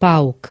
pauk.